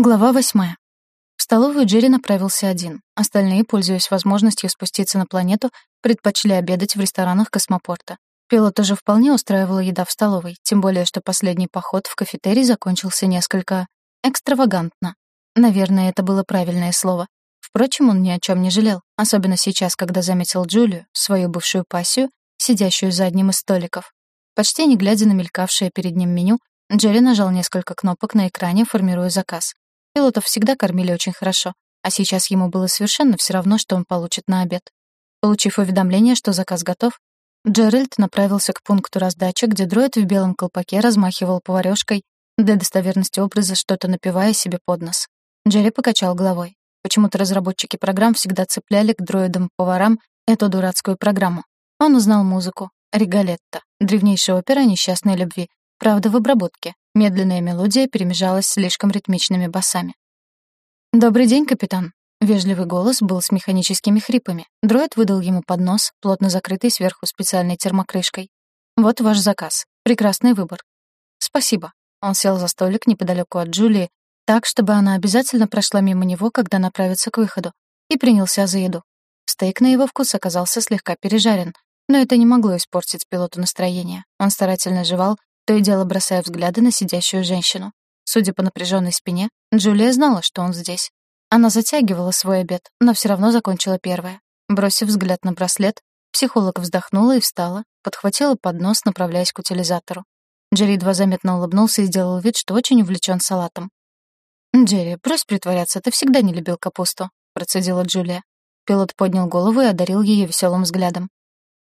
Глава восьмая. В столовую Джерри направился один. Остальные, пользуясь возможностью спуститься на планету, предпочли обедать в ресторанах космопорта. Пилота тоже вполне устраивала еда в столовой, тем более что последний поход в кафетерий закончился несколько экстравагантно. Наверное, это было правильное слово. Впрочем, он ни о чем не жалел, особенно сейчас, когда заметил Джулию, свою бывшую пассию, сидящую за одним из столиков. Почти не глядя на мелькавшее перед ним меню, Джерри нажал несколько кнопок на экране, формируя заказ. Пилотов всегда кормили очень хорошо, а сейчас ему было совершенно все равно, что он получит на обед. Получив уведомление, что заказ готов, Джеральд направился к пункту раздачи, где дроид в белом колпаке размахивал поварёшкой, для достоверности образа что-то напивая себе под нос. Джерри покачал головой. Почему-то разработчики программ всегда цепляли к дроидам-поварам эту дурацкую программу. Он узнал музыку. Ригалетта. Древнейшая опера несчастной любви. Правда, в обработке. Медленная мелодия перемежалась слишком ритмичными басами. «Добрый день, капитан». Вежливый голос был с механическими хрипами. Дроид выдал ему поднос, плотно закрытый сверху специальной термокрышкой. «Вот ваш заказ. Прекрасный выбор». «Спасибо». Он сел за столик неподалеку от Джулии, так, чтобы она обязательно прошла мимо него, когда направится к выходу, и принялся за еду. Стейк на его вкус оказался слегка пережарен, но это не могло испортить пилоту настроение. Он старательно жевал, то и дело бросая взгляды на сидящую женщину. Судя по напряженной спине, Джулия знала, что он здесь. Она затягивала свой обед, но все равно закончила первая. Бросив взгляд на браслет, психолог вздохнула и встала, подхватила поднос, направляясь к утилизатору. Джерри едва заметно улыбнулся и сделал вид, что очень увлечен салатом. «Джерри, брось притворяться, ты всегда не любил капусту», — процедила Джулия. Пилот поднял голову и одарил ее веселым взглядом.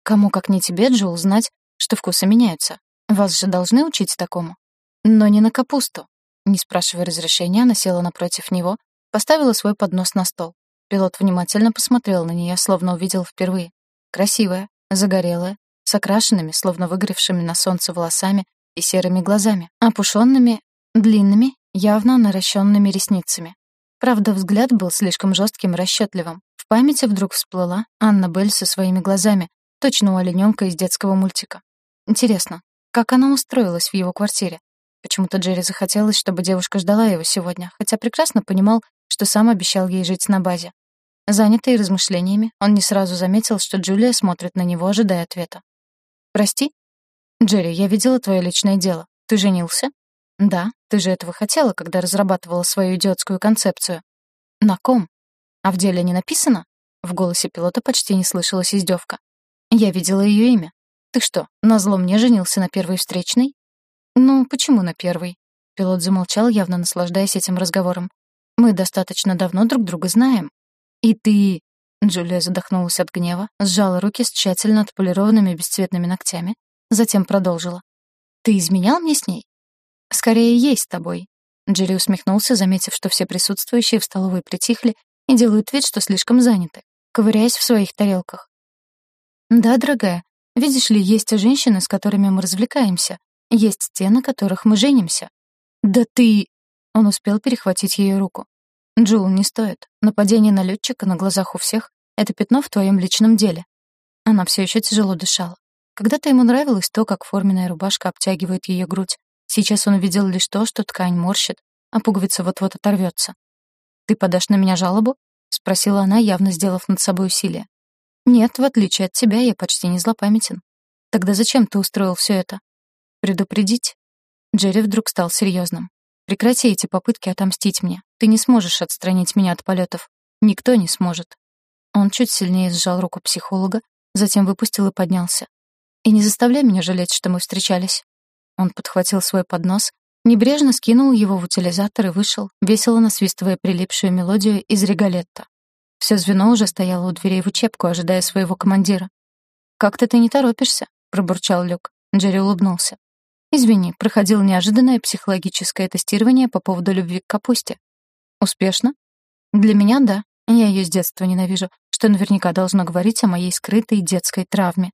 «Кому, как не тебе, Джул, знать, что вкусы меняются? Вас же должны учить такому. Но не на капусту. Не спрашивая разрешения, она села напротив него, поставила свой поднос на стол. Пилот внимательно посмотрел на нее, словно увидел впервые. Красивая, загорелая, с окрашенными, словно выгоревшими на солнце волосами и серыми глазами, опушенными, длинными, явно наращенными ресницами. Правда, взгляд был слишком жестким и расчетливым. В памяти вдруг всплыла Анна Белль со своими глазами, точно у олененка из детского мультика. Интересно, как она устроилась в его квартире? Почему-то Джерри захотелось, чтобы девушка ждала его сегодня, хотя прекрасно понимал, что сам обещал ей жить на базе. Занятый размышлениями, он не сразу заметил, что Джулия смотрит на него, ожидая ответа. «Прости?» «Джерри, я видела твое личное дело. Ты женился?» «Да, ты же этого хотела, когда разрабатывала свою идиотскую концепцию». «На ком? А в деле не написано?» В голосе пилота почти не слышалась издевка. «Я видела ее имя. «Ты что, назло мне женился на первой встречной?» «Ну, почему на первой?» Пилот замолчал, явно наслаждаясь этим разговором. «Мы достаточно давно друг друга знаем. И ты...» Джулия задохнулась от гнева, сжала руки с тщательно отполированными бесцветными ногтями, затем продолжила. «Ты изменял мне с ней?» «Скорее, ей с тобой». Джерри усмехнулся, заметив, что все присутствующие в столовой притихли и делают вид, что слишком заняты, ковыряясь в своих тарелках. «Да, дорогая, Видишь ли, есть женщины, с которыми мы развлекаемся. Есть те, на которых мы женимся. Да ты... Он успел перехватить ее руку. Джул, не стоит. Нападение на летчика на глазах у всех — это пятно в твоем личном деле. Она все еще тяжело дышала. Когда-то ему нравилось то, как форменная рубашка обтягивает ее грудь. Сейчас он увидел лишь то, что ткань морщит, а пуговица вот-вот оторвется. «Ты подашь на меня жалобу?» — спросила она, явно сделав над собой усилие. Нет, в отличие от тебя, я почти не злопамятен. Тогда зачем ты устроил все это? Предупредить? Джерри вдруг стал серьезным. Прекрати эти попытки отомстить мне. Ты не сможешь отстранить меня от полетов. Никто не сможет. Он чуть сильнее сжал руку психолога, затем выпустил и поднялся. И не заставляй меня жалеть, что мы встречались. Он подхватил свой поднос, небрежно скинул его в утилизатор и вышел, весело насвистывая прилипшую мелодию из регалетта. Все звено уже стояло у дверей в учебку, ожидая своего командира. «Как-то ты не торопишься», — пробурчал Люк. Джерри улыбнулся. «Извини, проходил неожиданное психологическое тестирование по поводу любви к капусте». «Успешно?» «Для меня — да. Я ее с детства ненавижу, что наверняка должно говорить о моей скрытой детской травме».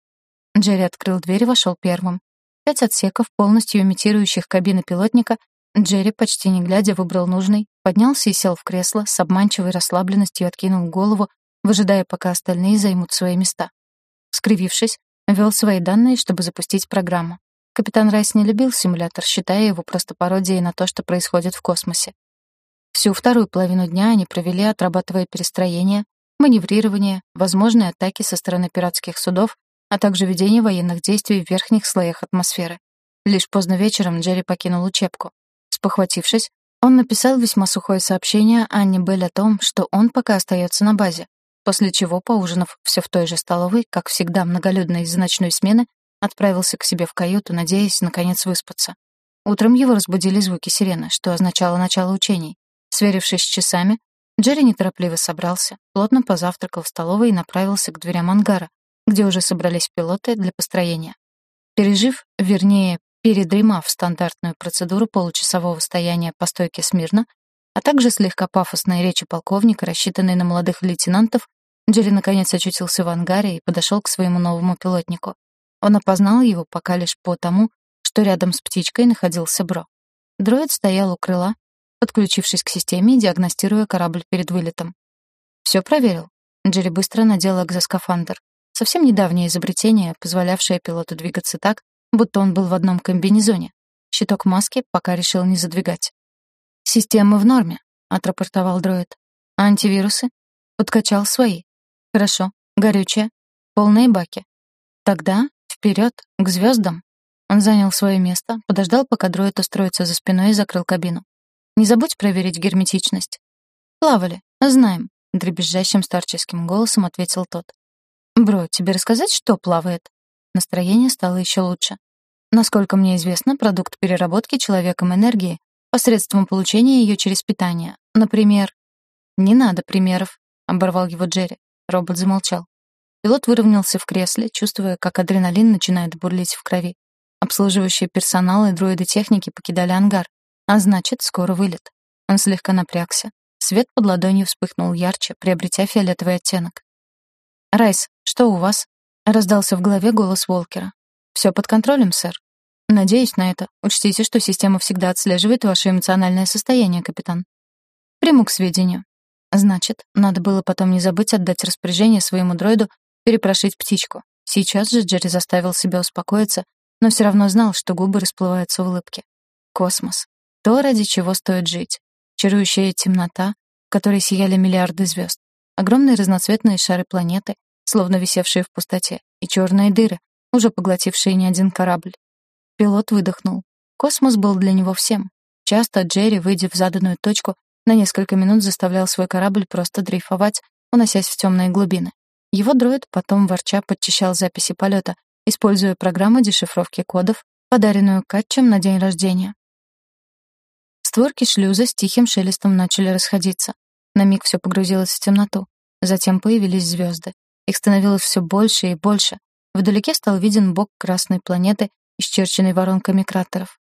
Джерри открыл дверь и вошел первым. Пять отсеков, полностью имитирующих кабины пилотника, Джерри, почти не глядя, выбрал нужный, поднялся и сел в кресло, с обманчивой расслабленностью откинул голову, выжидая, пока остальные займут свои места. Скривившись, ввел свои данные, чтобы запустить программу. Капитан Райс не любил симулятор, считая его просто пародией на то, что происходит в космосе. Всю вторую половину дня они провели, отрабатывая перестроение, маневрирование, возможные атаки со стороны пиратских судов, а также ведение военных действий в верхних слоях атмосферы. Лишь поздно вечером Джерри покинул учебку. Спохватившись, он написал весьма сухое сообщение Анне Белль о том, что он пока остается на базе, после чего, поужинав все в той же столовой, как всегда многолюдной из-за ночной смены, отправился к себе в каюту, надеясь, наконец, выспаться. Утром его разбудили звуки сирены, что означало начало учений. Сверившись с часами, Джерри неторопливо собрался, плотно позавтракал в столовой и направился к дверям ангара, где уже собрались пилоты для построения. Пережив, вернее, передремав стандартную процедуру получасового стояния по стойке смирно, а также слегка пафосные речи полковника, рассчитанные на молодых лейтенантов, Джерри наконец очутился в ангаре и подошел к своему новому пилотнику. Он опознал его пока лишь по тому, что рядом с птичкой находился Бро. Дроид стоял у крыла, подключившись к системе и диагностируя корабль перед вылетом. Все проверил. Джерри быстро надел экзоскафандр. Совсем недавнее изобретение, позволявшее пилоту двигаться так, будто он был в одном комбинезоне. Щиток маски пока решил не задвигать. «Система в норме», — отрапортовал дроид. «А антивирусы?» Подкачал свои. «Хорошо. Горючее. Полные баки. Тогда вперед к звездам. Он занял свое место, подождал, пока дроид устроится за спиной и закрыл кабину. «Не забудь проверить герметичность». «Плавали. Знаем», — дребезжащим старческим голосом ответил тот. «Бро, тебе рассказать, что плавает?» Настроение стало еще лучше. Насколько мне известно, продукт переработки человеком энергии посредством получения ее через питание. Например... «Не надо примеров», — оборвал его Джерри. Робот замолчал. Пилот выровнялся в кресле, чувствуя, как адреналин начинает бурлить в крови. Обслуживающие персонал и дроиды техники покидали ангар, а значит, скоро вылет. Он слегка напрягся. Свет под ладонью вспыхнул ярче, приобретя фиолетовый оттенок. «Райс, что у вас?» — раздался в голове голос Волкера. «Все под контролем, сэр». «Надеюсь на это. Учтите, что система всегда отслеживает ваше эмоциональное состояние, капитан». «Приму к сведению». «Значит, надо было потом не забыть отдать распоряжение своему дроиду перепрошить птичку. Сейчас же Джерри заставил себя успокоиться, но все равно знал, что губы расплываются в улыбке. Космос. То, ради чего стоит жить. Чарующая темнота, в которой сияли миллиарды звезд. Огромные разноцветные шары планеты, словно висевшие в пустоте, и черные дыры, уже поглотившие не один корабль. Пилот выдохнул. Космос был для него всем. Часто Джерри, выйдя в заданную точку, на несколько минут заставлял свой корабль просто дрейфовать, уносясь в темные глубины. Его дроид потом ворча подчищал записи полета, используя программу дешифровки кодов, подаренную Катчем на день рождения. Створки шлюза с тихим шелестом начали расходиться. На миг все погрузилось в темноту. Затем появились звезды. Их становилось все больше и больше. Вдалеке стал виден бок красной планеты исчерченный воронками кратеров.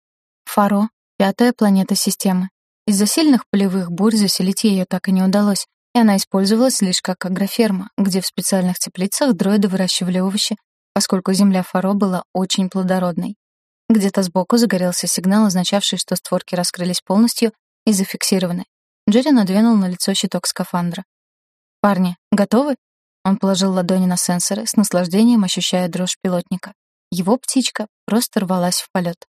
Фаро — пятая планета системы. Из-за сильных полевых бурь заселить ее так и не удалось, и она использовалась лишь как агроферма, где в специальных теплицах дроиды выращивали овощи, поскольку земля Фаро была очень плодородной. Где-то сбоку загорелся сигнал, означавший, что створки раскрылись полностью и зафиксированы. Джерри надвинул на лицо щиток скафандра. «Парни, готовы?» Он положил ладони на сенсоры, с наслаждением ощущая дрожь пилотника. Его птичка просто рвалась в полет.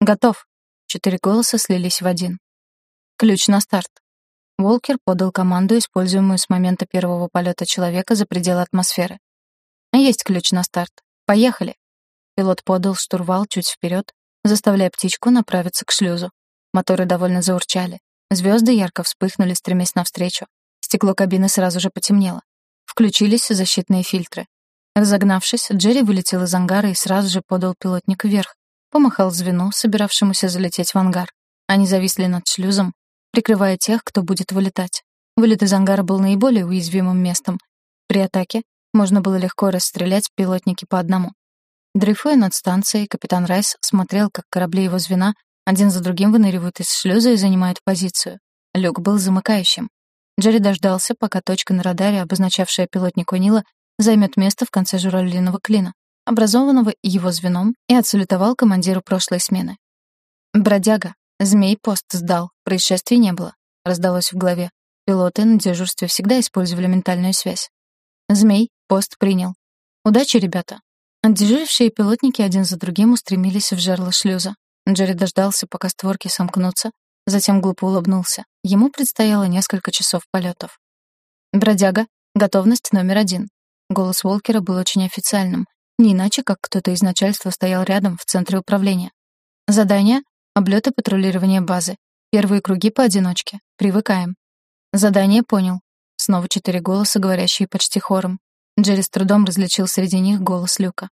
«Готов!» Четыре голоса слились в один. «Ключ на старт!» Волкер подал команду, используемую с момента первого полета человека за пределы атмосферы. «Есть ключ на старт. Поехали!» Пилот подал штурвал чуть вперед, заставляя птичку направиться к шлюзу. Моторы довольно заурчали. Звезды ярко вспыхнули, стремясь навстречу. Стекло кабины сразу же потемнело. Включились защитные фильтры. Разогнавшись, Джерри вылетел из ангара и сразу же подал пилотник вверх. Помахал звену, собиравшемуся залететь в ангар. Они зависли над шлюзом, прикрывая тех, кто будет вылетать. Вылет из ангара был наиболее уязвимым местом. При атаке можно было легко расстрелять пилотники по одному. Дрейфуя над станцией, капитан Райс смотрел, как корабли его звена один за другим выныривают из шлюза и занимают позицию. Люк был замыкающим. Джерри дождался, пока точка на радаре, обозначавшая пилотник Нила, займет место в конце журавлиного клина, образованного его звеном, и отсалютовал командиру прошлой смены. «Бродяга, змей пост сдал, происшествий не было», — раздалось в голове. Пилоты на дежурстве всегда использовали ментальную связь. «Змей, пост принял. Удачи, ребята». Отдежурившие пилотники один за другим устремились в жерло шлюза. Джерри дождался, пока створки сомкнутся, затем глупо улыбнулся. Ему предстояло несколько часов полетов. «Бродяга, готовность номер один». Голос Волкера был очень официальным, не иначе, как кто-то из начальства стоял рядом в центре управления. Задание — облеты патрулирования базы. Первые круги поодиночке. Привыкаем. Задание понял. Снова четыре голоса, говорящие почти хором. Джерри с трудом различил среди них голос Люка.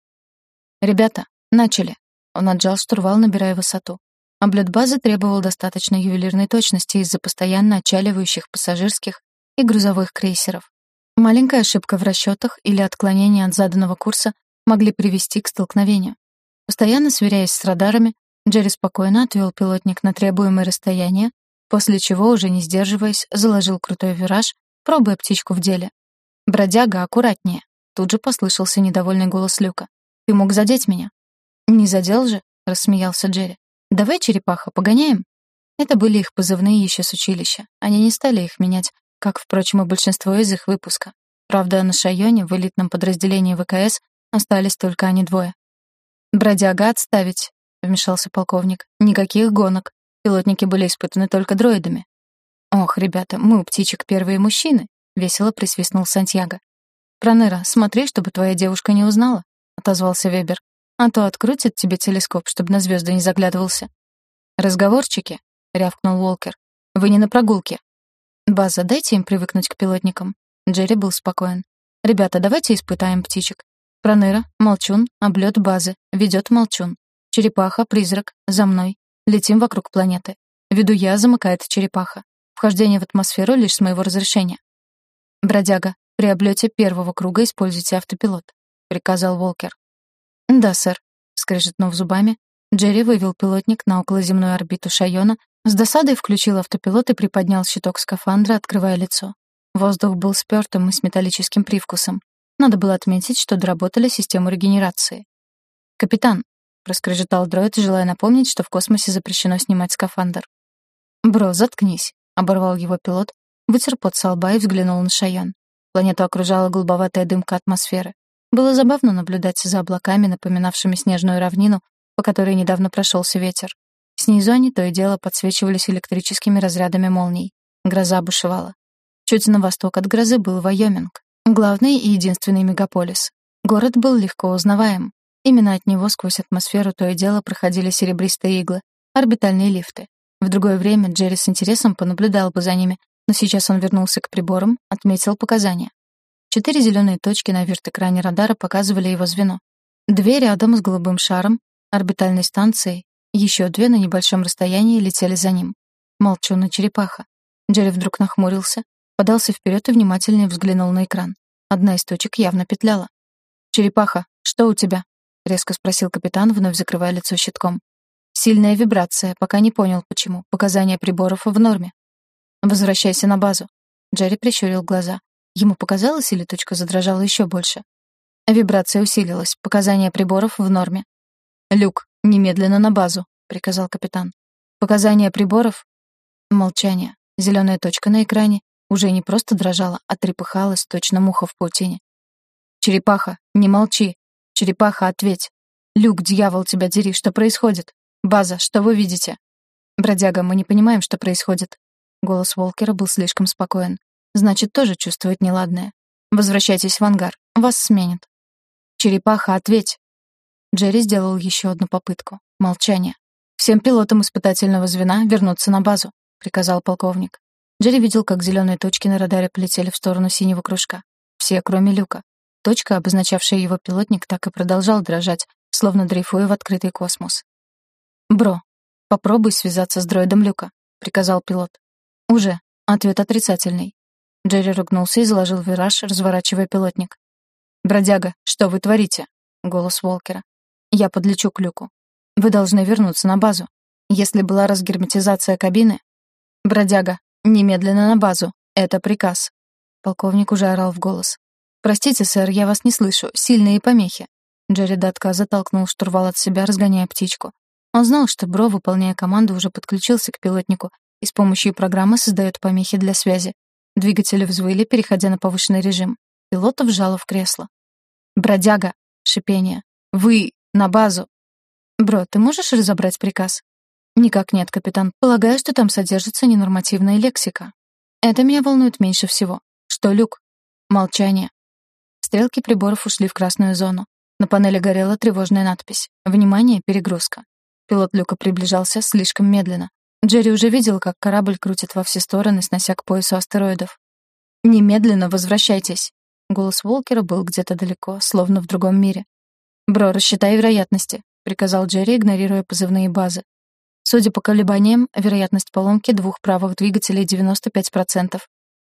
«Ребята, начали!» Он отжал штурвал, набирая высоту. Облет базы требовал достаточно ювелирной точности из-за постоянно отчаливающих пассажирских и грузовых крейсеров. Маленькая ошибка в расчетах или отклонение от заданного курса могли привести к столкновению. Постоянно сверяясь с радарами, Джерри спокойно отвел пилотник на требуемое расстояние, после чего, уже не сдерживаясь, заложил крутой вираж, пробуя птичку в деле. «Бродяга, аккуратнее!» Тут же послышался недовольный голос Люка. «Ты мог задеть меня». «Не задел же?» — рассмеялся Джерри. «Давай, черепаха, погоняем?» Это были их позывные еще с училища. Они не стали их менять, как, впрочем, и большинство из их выпуска. Правда, на Шайоне, в элитном подразделении ВКС, остались только они двое. «Бродяга отставить», вмешался полковник. «Никаких гонок. Пилотники были испытаны только дроидами». «Ох, ребята, мы у птичек первые мужчины», — весело присвистнул Сантьяго. «Проныра, смотри, чтобы твоя девушка не узнала», — отозвался Вебер. «А то открутит тебе телескоп, чтобы на звезды не заглядывался». «Разговорчики», — рявкнул Уолкер. «Вы не на прогулке». «База, дайте им привыкнуть к пилотникам». Джерри был спокоен. «Ребята, давайте испытаем птичек. Проныра, Молчун, облет базы. Ведет Молчун. Черепаха, призрак, за мной. Летим вокруг планеты. Веду я, замыкает черепаха. Вхождение в атмосферу лишь с моего разрешения. Бродяга, при облете первого круга используйте автопилот, приказал Волкер. Да, сэр, скрежетнув зубами, Джерри вывел пилотник на околоземную орбиту Шайона, с досадой включил автопилот и приподнял щиток скафандра, открывая лицо. Воздух был спёртым и с металлическим привкусом. Надо было отметить, что доработали систему регенерации. «Капитан, проскрежетал дроид, желая напомнить, что в космосе запрещено снимать скафандр. «Бро, заткнись», — оборвал его пилот, вытер пот со лба и взглянул на Шаян. Планету окружала голубоватая дымка атмосферы. Было забавно наблюдать за облаками, напоминавшими снежную равнину, по которой недавно прошелся ветер. Снизу они то и дело подсвечивались электрическими разрядами молний. Гроза бушевала. Чуть на восток от грозы был Вайоминг, главный и единственный мегаполис. Город был легко узнаваем. Именно от него сквозь атмосферу то и дело проходили серебристые иглы, орбитальные лифты. В другое время Джерри с интересом понаблюдал бы за ними, но сейчас он вернулся к приборам, отметил показания. Четыре зеленые точки на верт-экране радара показывали его звено. Две рядом с голубым шаром, орбитальной станцией, еще две на небольшом расстоянии летели за ним. Молчун и черепаха. Джерри вдруг нахмурился, подался вперед и внимательнее взглянул на экран. Одна из точек явно петляла. «Черепаха, что у тебя?» — резко спросил капитан, вновь закрывая лицо щитком. «Сильная вибрация, пока не понял, почему. Показания приборов в норме». «Возвращайся на базу». Джерри прищурил глаза. Ему показалось, или точка задрожала еще больше? Вибрация усилилась, показания приборов в норме. «Люк, немедленно на базу», — приказал капитан. «Показания приборов?» Молчание. Зеленая точка на экране уже не просто дрожала, а трепыхалась, точно муха в паутине. «Черепаха, не молчи!» «Черепаха, ответь!» «Люк, дьявол, тебя дери, что происходит?» «База, что вы видите?» «Бродяга, мы не понимаем, что происходит». Голос Волкера был слишком спокоен. «Значит, тоже чувствует неладное. Возвращайтесь в ангар, вас сменят». «Черепаха, ответь!» Джерри сделал еще одну попытку. Молчание. «Всем пилотам испытательного звена вернуться на базу», — приказал полковник. Джерри видел, как зеленые точки на радаре полетели в сторону синего кружка. Все, кроме Люка. Точка, обозначавшая его пилотник, так и продолжал дрожать, словно дрейфуя в открытый космос. «Бро, попробуй связаться с дроидом Люка», — приказал пилот. «Уже. Ответ отрицательный». Джерри ругнулся и заложил вираж, разворачивая пилотник. «Бродяга, что вы творите?» — голос Волкера. «Я подлечу к люку. Вы должны вернуться на базу. Если была разгерметизация кабины...» «Бродяга, немедленно на базу. Это приказ». Полковник уже орал в голос. «Простите, сэр, я вас не слышу. Сильные помехи». Джерри до отказа толкнул штурвал от себя, разгоняя птичку. Он знал, что Бро, выполняя команду, уже подключился к пилотнику и с помощью программы создает помехи для связи. Двигатели взвыли, переходя на повышенный режим. Пилота вжало в кресло. «Бродяга!» — шипение. «Вы! На базу!» «Бро, ты можешь разобрать приказ?» «Никак нет, капитан. Полагаю, что там содержится ненормативная лексика. Это меня волнует меньше всего. Что, Люк?» Молчание. Стрелки приборов ушли в красную зону. На панели горела тревожная надпись. «Внимание, перегрузка». Пилот Люка приближался слишком медленно. Джерри уже видел, как корабль крутит во все стороны, снося к поясу астероидов. «Немедленно возвращайтесь!» Голос Волкера был где-то далеко, словно в другом мире. «Бро, рассчитай вероятности», — приказал Джерри, игнорируя позывные базы. Судя по колебаниям, вероятность поломки двух правых двигателей 95%.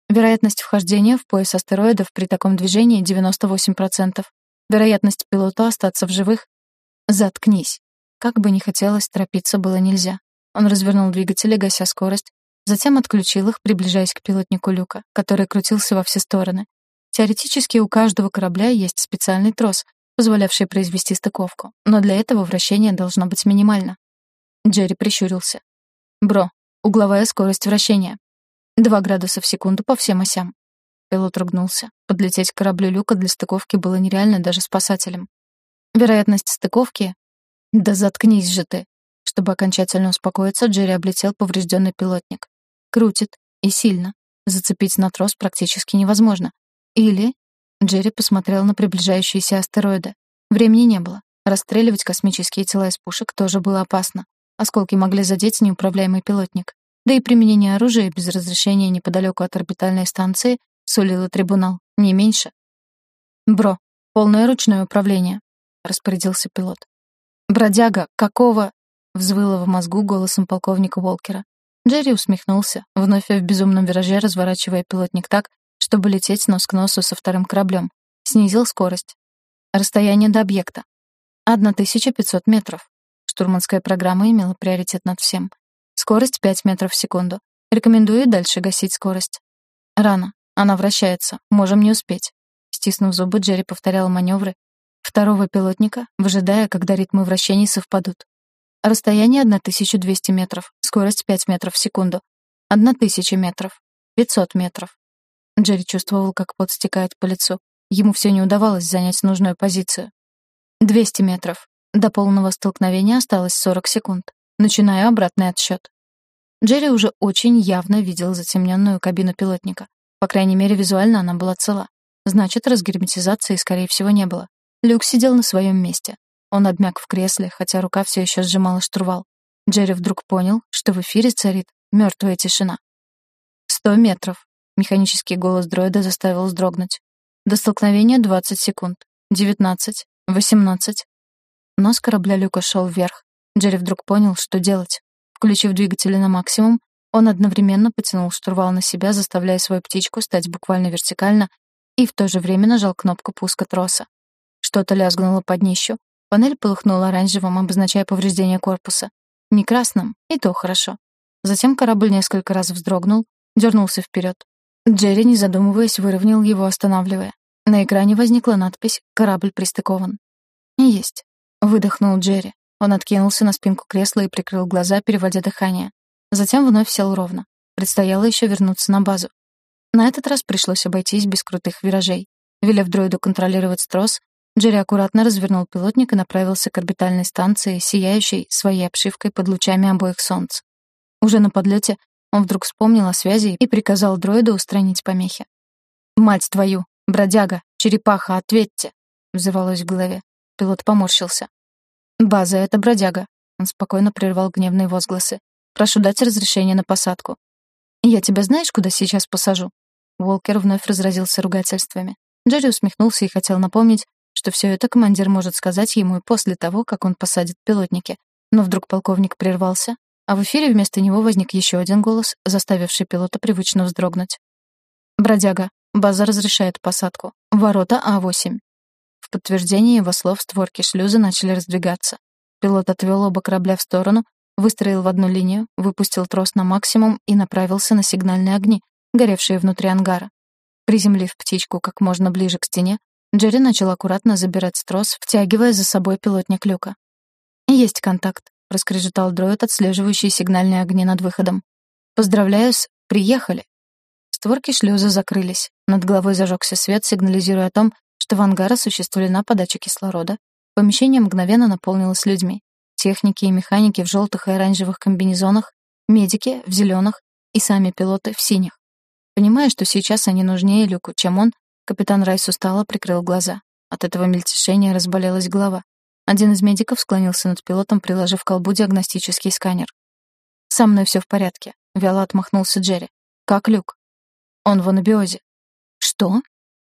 Вероятность вхождения в пояс астероидов при таком движении 98%. Вероятность пилота остаться в живых — заткнись. Как бы ни хотелось, торопиться было нельзя. Он развернул двигатели, гася скорость, затем отключил их, приближаясь к пилотнику люка, который крутился во все стороны. Теоретически у каждого корабля есть специальный трос, позволявший произвести стыковку, но для этого вращение должно быть минимально. Джерри прищурился. «Бро, угловая скорость вращения. Два градуса в секунду по всем осям». Пилот ругнулся. Подлететь к кораблю люка для стыковки было нереально даже спасателям. Вероятность стыковки... Да заткнись же ты. Чтобы окончательно успокоиться, Джерри облетел поврежденный пилотник. Крутит. И сильно. Зацепить на трос практически невозможно. Или... Джерри посмотрел на приближающиеся астероиды. Времени не было. Расстреливать космические тела из пушек тоже было опасно. Осколки могли задеть неуправляемый пилотник. Да и применение оружия без разрешения неподалеку от орбитальной станции сулило трибунал, не меньше. «Бро, полное ручное управление», — распорядился пилот. «Бродяга, какого?» Взвыло в мозгу голосом полковника Волкера. Джерри усмехнулся, вновь в безумном вираже разворачивая пилотник так, чтобы лететь нос к носу со вторым кораблем. Снизил скорость. Расстояние до объекта. 1500 метров. Штурманская программа имела приоритет над всем. Скорость 5 метров в секунду. Рекомендую дальше гасить скорость. Рано. Она вращается. Можем не успеть. Стиснув зубы, Джерри повторял маневры второго пилотника, выжидая, когда ритмы вращений совпадут. Расстояние 1200 метров, скорость 5 метров в секунду. 1000 метров, 500 метров. Джерри чувствовал, как пот стекает по лицу. Ему все не удавалось занять нужную позицию. 200 метров. До полного столкновения осталось 40 секунд. Начинаю обратный отсчет. Джерри уже очень явно видел затемненную кабину пилотника. По крайней мере, визуально она была цела. Значит, разгерметизации, скорее всего, не было. Люк сидел на своем месте. Он обмяк в кресле, хотя рука все еще сжимала штурвал. Джерри вдруг понял, что в эфире царит мертвая тишина. «Сто метров», — механический голос дроида заставил вздрогнуть. «До столкновения двадцать секунд. Девятнадцать. Восемнадцать». Нос корабля Люка шел вверх. Джерри вдруг понял, что делать. Включив двигатели на максимум, он одновременно потянул штурвал на себя, заставляя свою птичку стать буквально вертикально, и в то же время нажал кнопку пуска троса. Что-то лязгнуло под днищу, Панель полыхнула оранжевым, обозначая повреждение корпуса. Не красным, и то хорошо. Затем корабль несколько раз вздрогнул, дернулся вперед. Джерри, не задумываясь, выровнял его, останавливая. На экране возникла надпись «Корабль пристыкован». «Есть», — выдохнул Джерри. Он откинулся на спинку кресла и прикрыл глаза, переводя дыхание. Затем вновь сел ровно. Предстояло еще вернуться на базу. На этот раз пришлось обойтись без крутых виражей. Велев дроиду контролировать трос, Джерри аккуратно развернул пилотник и направился к орбитальной станции, сияющей своей обшивкой под лучами обоих солнц. Уже на подлете он вдруг вспомнил о связи и приказал дроиду устранить помехи. «Мать твою! Бродяга! Черепаха! Ответьте!» — взывалось в голове. Пилот поморщился. «База — это бродяга», — он спокойно прервал гневные возгласы. «Прошу дать разрешение на посадку». «Я тебя знаешь, куда сейчас посажу?» Уолкер вновь разразился ругательствами. Джерри усмехнулся и хотел напомнить, что все это командир может сказать ему и после того, как он посадит пилотники. Но вдруг полковник прервался, а в эфире вместо него возник еще один голос, заставивший пилота привычно вздрогнуть. «Бродяга, база разрешает посадку. Ворота А8». В подтверждение его слов створки шлюза начали раздвигаться. Пилот отвел оба корабля в сторону, выстроил в одну линию, выпустил трос на максимум и направился на сигнальные огни, горевшие внутри ангара. Приземлив птичку как можно ближе к стене, Джерри начал аккуратно забирать трос, втягивая за собой пилотник люка. «Есть контакт», — раскрежетал дроид, отслеживающий сигнальные огни над выходом. «Поздравляю с... Приехали!» Створки шлюза закрылись. Над головой зажегся свет, сигнализируя о том, что в ангар осуществлена подача кислорода. Помещение мгновенно наполнилось людьми. техники и механики в желтых и оранжевых комбинезонах, медики в зеленых и сами пилоты в синих. Понимая, что сейчас они нужнее Люку, чем он, капитан Райс устало прикрыл глаза. От этого мельтешения разболелась голова. Один из медиков склонился над пилотом, приложив к колбу диагностический сканер. «Со мной все в порядке», — вяло отмахнулся Джерри. «Как Люк?» «Он в анабиозе». «Что?»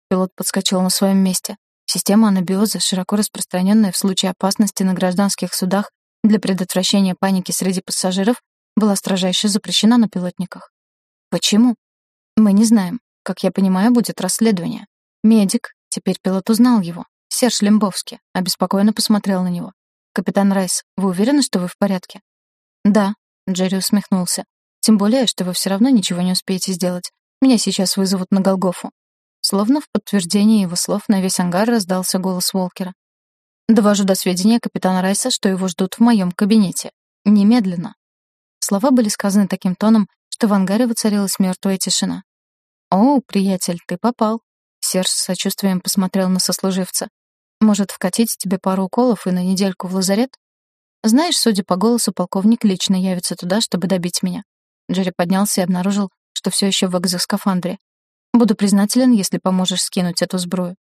Пилот подскочил на своем месте. Система анабиоза, широко распространенная в случае опасности на гражданских судах для предотвращения паники среди пассажиров, была строжайше запрещена на пилотниках. Почему? Мы не знаем. Как я понимаю, будет расследование. Медик, теперь пилот узнал его, Серж Лембовский, обеспокоенно посмотрел на него. «Капитан Райс, вы уверены, что вы в порядке?» «Да», — Джерри усмехнулся. «Тем более, что вы все равно ничего не успеете сделать. Меня сейчас вызовут на Голгофу». Словно в подтверждение его слов на весь ангар раздался голос Волкера. «Довожу до сведения капитана Райса, что его ждут в моем кабинете. Немедленно». Слова были сказаны таким тоном, что в ангаре воцарилась мертвая тишина. «О, приятель, ты попал!» Серж с сочувствием посмотрел на сослуживца. «Может, вкатить тебе пару уколов и на недельку в лазарет? Знаешь, судя по голосу, полковник лично явится туда, чтобы добить меня». Джерри поднялся и обнаружил, что все еще в экзоскафандре. «Буду признателен, если поможешь скинуть эту сбрую».